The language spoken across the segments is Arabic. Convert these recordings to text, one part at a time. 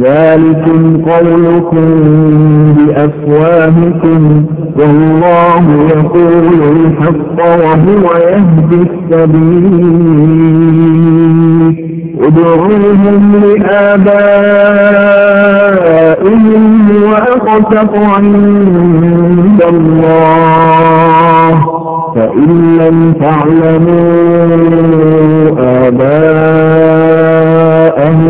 ذلكم قولكم بأفواهكم والله يقول الحق وهو يهدي السبيل. ادعوهم لآبائهم وأقسط عند الله. فإن لم تعلموا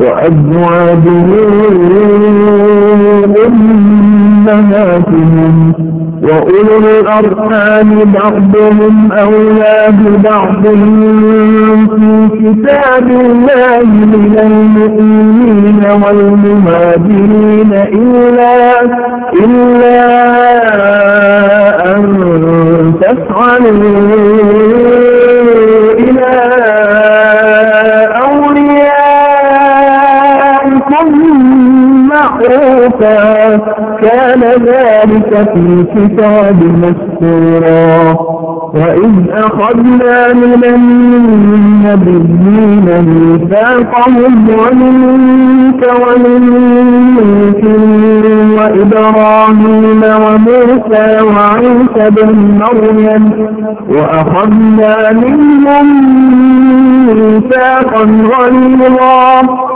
وأزواجه أمهاتهم وأولو الأرحام بعضهم أولى ببعض في كتاب الله من المؤمنين والمهاجرين إلا إلا أن تفعلوا معروفا كان ذلك في الكتاب مسكورا وإذ أخذنا من النبيين ميثاقهم ومنك ومن نوح وإبراهيم وموسى وعيسى بن مريم. وأخذنا منهم ميثاقا غليظا.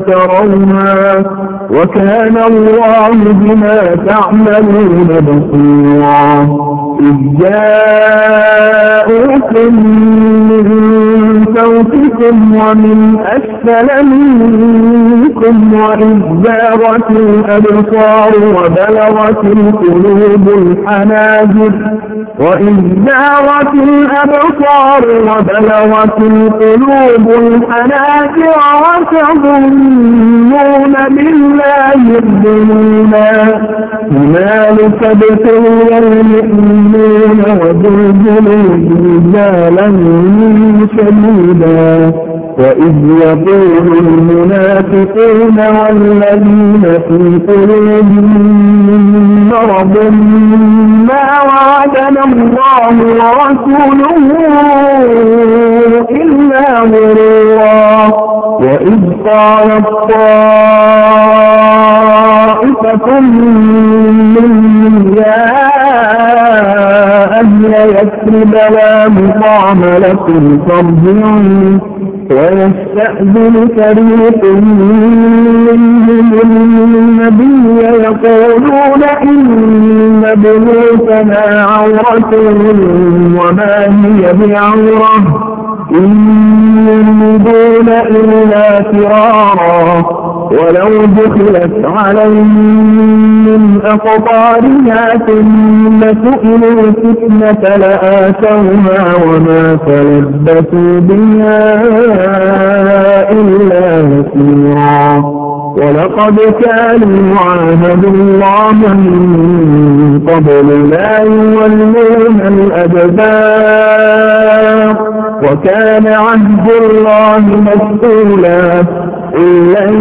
لم ترونها وكان الله بما تعملون بصيرا. إذ جاءوكم من فوقكم ومن أسفل منكم وإذ زاغت الأبصار وبلغت القلوب الحناجر. وإذ زاغت الأبصار وبلغت القلوب الحناجر وتظنون بالله الظنونا. هنالك ابتلي المؤمنون وزلزلوا زلزالا شديدا وإذ يقول المنافقون والذين في قلوبهم مرض ما وعدنا الله ورسوله إلا غرورا وإذ قالت طائفة منهم يا أهل يثرب لا مقام لكم فارجعوا ويستأذن فريق منهم النبي يقولون إن بيوتنا عورة وما هي بعورة إن يريدون إلا فرارا ولو دخلت عليهم من أقطارها ثم سئلوا الفتنة لآتوها وما تلبثوا بها إلا نسيرا ولقد كانوا عاهدوا الله من قبل لا يولون الأدبار. وكان عهد الله مسؤولا. قل لن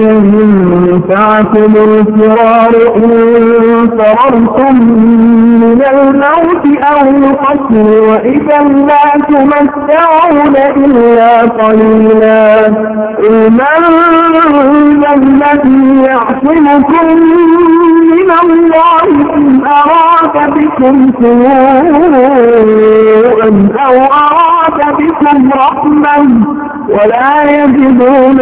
ينفعكم الفرار إن فررتم من الموت أو القتل وإذا لا تمتعون إلا قليلا من الذي يعصمكم من الله إن أراد بكم سوءا أو أراد بكم رحمة ولا يجدون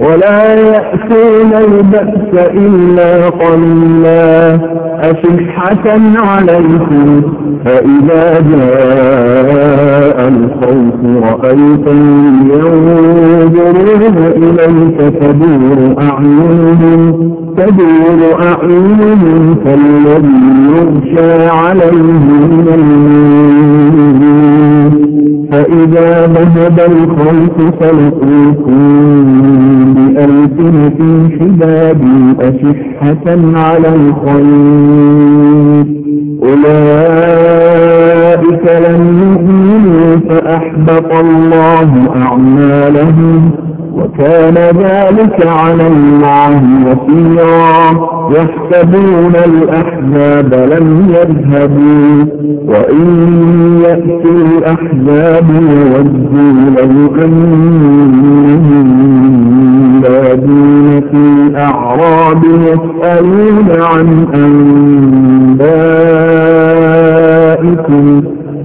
ولا يأتون البأس إلا قليلا. أشحة عليكم فإذا جاء الخوف رأيتم ينظرون إليك تدور أعينهم تدور أعينهم كالذي يغشى عليه من المنين فإذا ذهب الخوف فلقوكم بألسنة حباب أشحة على الخير. أولئك لم يؤمنوا فأحبط الله أعمالهم. وكان ذلك على الله يسيرا. يحسبون الأحزاب لم يذهبوا وإن يأتي الأحزاب يودوا لو أنهم في الأعراب يسألون عن أنبائكم.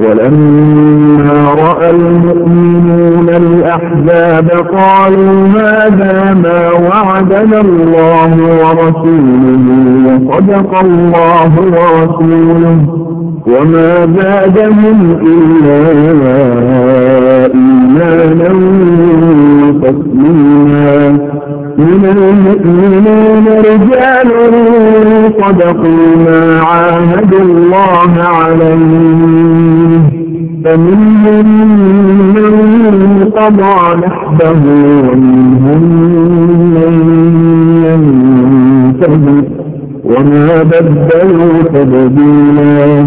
ولما رأى المؤمنون الأحزاب قالوا هذا ما وعدنا الله ورسوله وصدق الله ورسوله وما زادهم إلا إيمانا تسليما من المؤمنين رجال صدقوا ما عاهدوا الله عليه. فمنهم من قضى نحبه ومنهم من ينتهي. وما بدلوا تبديلا.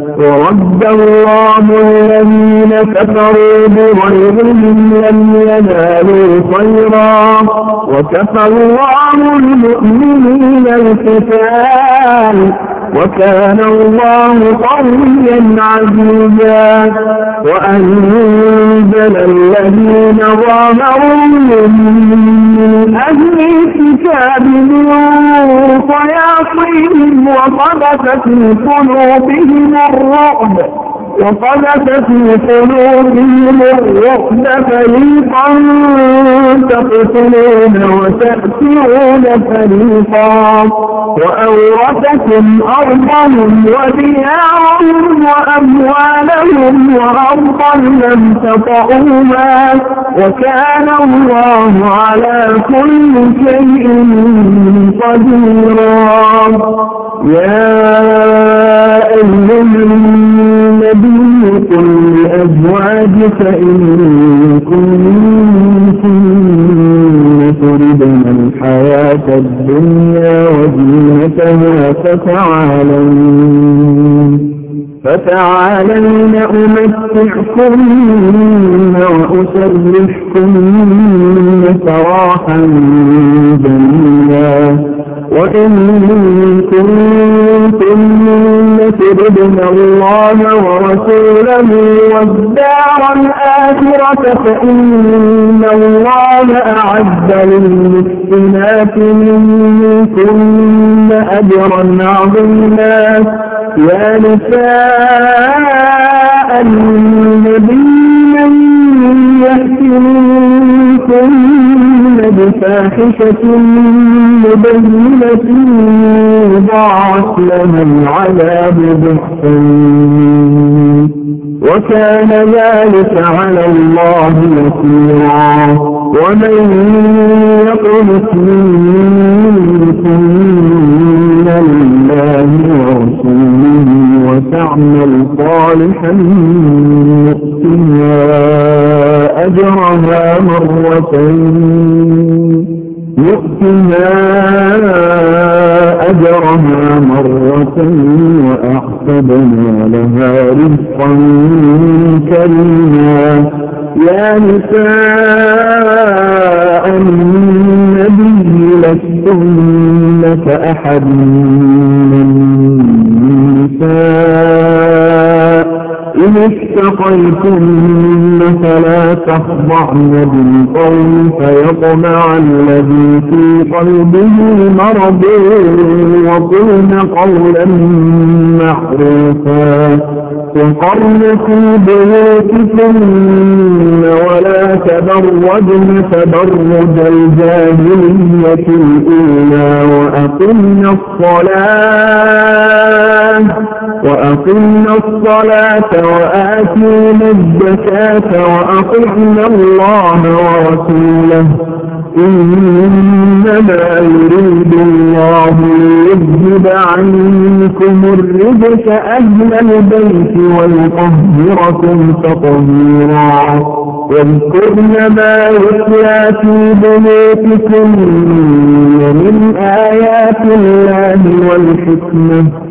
ورد الله الذين كفروا بغيرهم لم ينالوا خيرا. وكفى الله المؤمنين القتال. وكان الله قويا عزيزا. وأنزل الذين ظاهروا من أهل الكتاب من صياصيهم وقذف في قلوبهم الرعب. وقذف في قلوبهم الرعب فريقا تقتلون وتأسرون فريقا وأورثكم أرضهم وديارهم وأموالهم وأرضا لم تطعوها وكان الله على كل شيء قديرا. يا أيها لأزواجك إن كنتم تردن الحياة الدنيا وزينتها فتعالين. فتعالين أمتعكن وأسرحكن سراحا جميلا. وإن كنتم تردن الله ورسوله والدار الآخرة فإن الله أعد للمسكنات منكم أجرا عظيما. يا نساء النبي منكن بفاحشة مبينة ضاعت لها العذاب ضحفين وكان ذلك على الله يسيرا. ومن يقنط منكم لله ورسوله وتعمل صالحا نؤتها أجرها مرتين يؤتها أجرها مرتين وأحسبنا لها رزقا كريما يا نساء النبي لستن كأحد من النساء. اتقيتن فلا تخضعن بالقول فيطمع الذي في قلبه مرض وقلن قولا معروفا وقرن في بيوتكن ولا تبرجن تبرج الجاهلية الأولى وأقمن الصلاة وأقمن الصلاة وآتينا الزكاة وأطعنا الله ورسوله. إنما يريد الله ليذهب عنكم الرجس أهل البيت ويطهركم تطهيرا. واذكرن ما يتلى في بيوتكم من آيات الله والحكمة.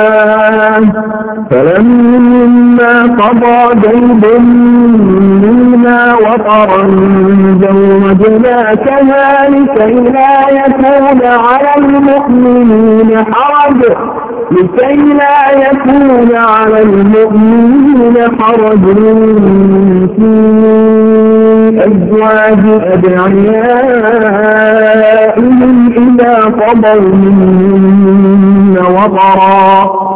فلما قضى زيد منا وطرا زوجناكها لكي لا يكون على المؤمنين حرج لكي لا يكون على المؤمنين حرج في أزواج أدعيائهم إذا قضوا منهن وطرا.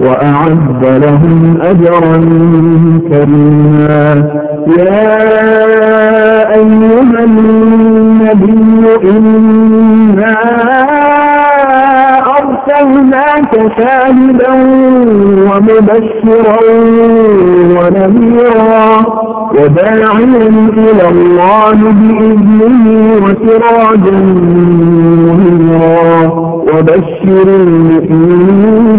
وأعد لهم أجرا كريما. يا أيها النبي إنا شاهدا ومبشرا ونذيرا وداعيا إلى الله بإذنه وسراجا منيرا وبشر المؤمنين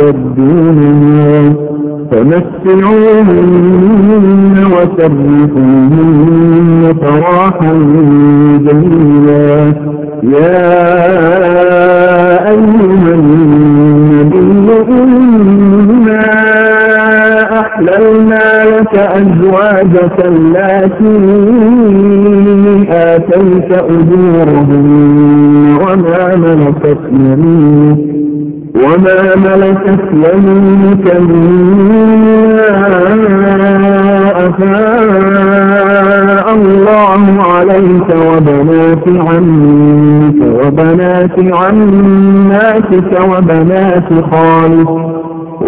تعتدونها فمسعوهن وسرحوهن سراحا جميلا. يا أيها النبي إنا أحللنا لك أزواجك التي آتيت أجورهن وما ملكت يمينك وما ملكت يمينك مما أفاء الله عليك وبنات عمك وبنات عماتك وبنات خالك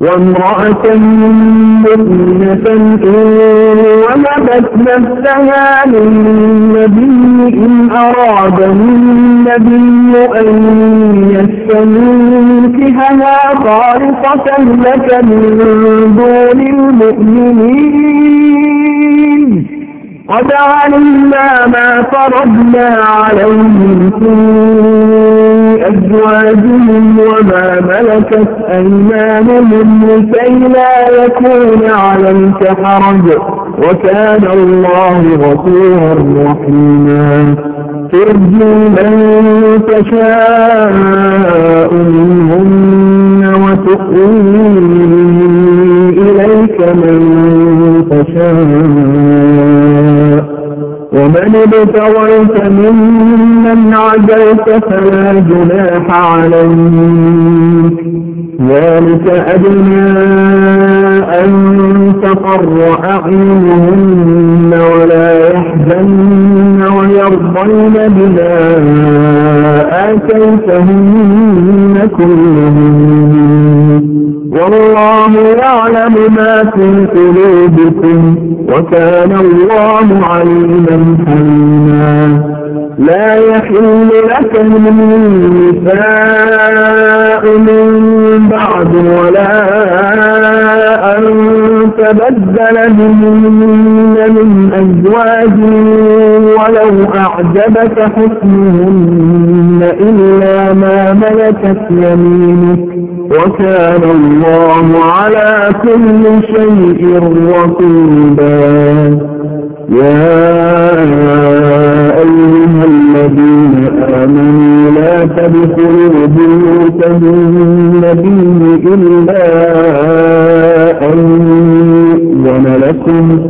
وامرأة مؤمنة وهبت نفسها للنبي إن أراد النبي أن يستنكهها خالصة لك من دون المؤمنين. قد علمنا ما فرضنا عليهم في أزواجهم وما ملكت أيمانهم لكي لا يكون عليك حرج وكان الله غفورا رحيما ترجي من تشاء منهن وتؤوي إليك من تشاء ومن ابتغيت ممن عدلت فلا جناح عليك. ذلك أدنى أن تقر أعينهن ولا يحزن ويرضين بما آتيتهن كلهن. والله يعلم ما في قلوبكم وكان الله عليما حليما لا يحل لك النساء من بعد ولا أن تبدل منهن من أزواج ولو أعجبك حسنهن إلا ما ملكت يمينك. وكان الله على كل شيء رقيبا. يا أيها الذين آمنوا لا تدخلوا بيوت النبي إلا أن يؤذن لكم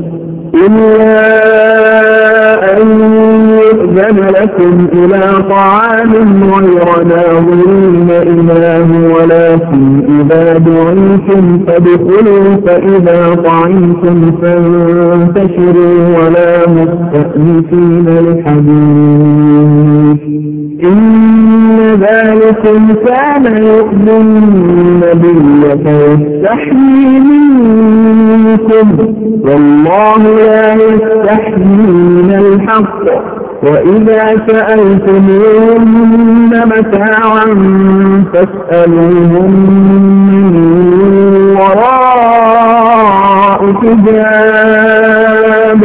إلا يؤذن لكم إلى طعام غير ناظرين إله ولكن إذا دعيتم فادخلوا فإذا طعمتم فانتشروا ولا مستأنسين لحديث. إن ذلكم كان يؤذي النبي فيستحيي منكم والله لا يستحيي من الحق. وإذا سألتموهن متاعا فاسألوهن من وراء حجاب.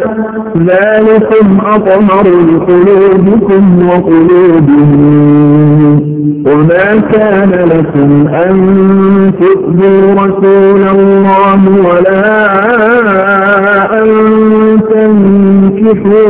ذلكم أطهر لقلوبكم وقلوبهم. وما كان لكم أن تؤذوا رسول الله ولا أن تنكحوا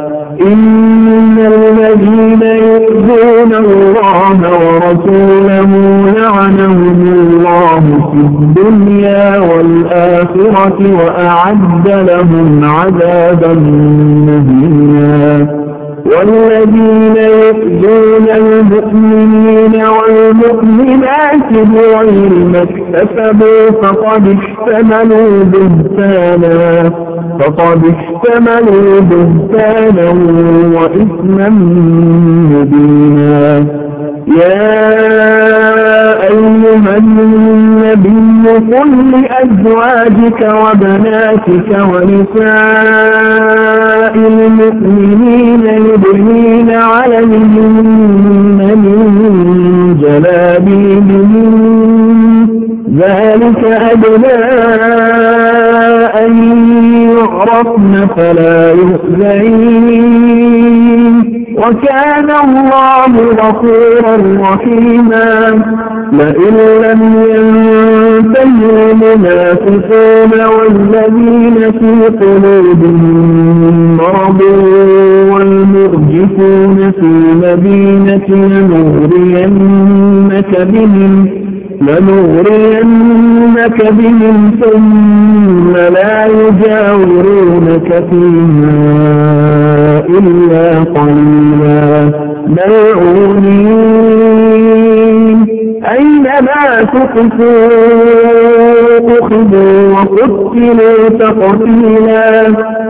إن الذين يؤذون الله ورسوله لعنهم الله في الدنيا والآخرة وأعد لهم عذابا مهينا والذين يؤذون المؤمنين والمؤمنات بغير ما اكتسبوا فقد احتملوا بهتانا فقد احتملوا بهتانا وإثما مبينا. يا أيها النبي قل لأزواجك وبناتك ونساء المؤمنين يبنين عليهن من جلابيبهن. ذلك أدنى أن يعرفن فلا يؤذين. وكان الله غفورا رحيما. لئن لم ينتهي المنافقون والذين في قلوبهم مرض والمرجفون في المدينة لنغرينك بهم لنغرينك بهم ثم لا يجاورونك فيها إلا قليلا. ملعونين أينما تقفوا أخذوا وقتلوا تقتيلا.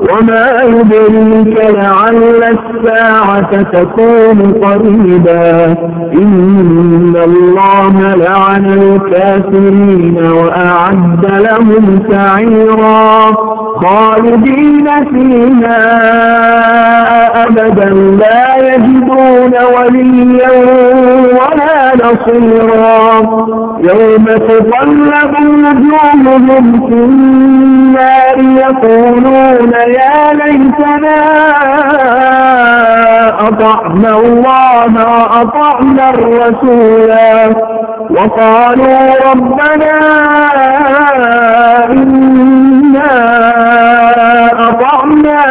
وما يدريك لعل الساعة تكون قريبا إن الله لعن الكافرين وأعد لهم سعيرا خالدين فيها أبدا لا يجدون وليا ولا نصيرا. يوم تطلب وجوههم في النار يقولون يا ليتنا أطعنا الله وأطعنا الرسولا وقالوا ربنا إنا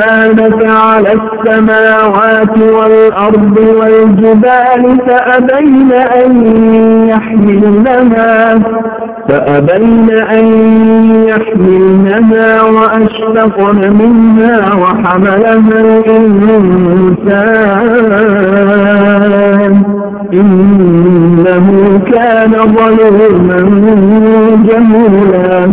الأمانة على السماوات والأرض والجبال فأبين أن يحملنها فأبين أن يحملنها وأشفقن منها وحملها الإنسان. إنه كان ظلوما جهولا.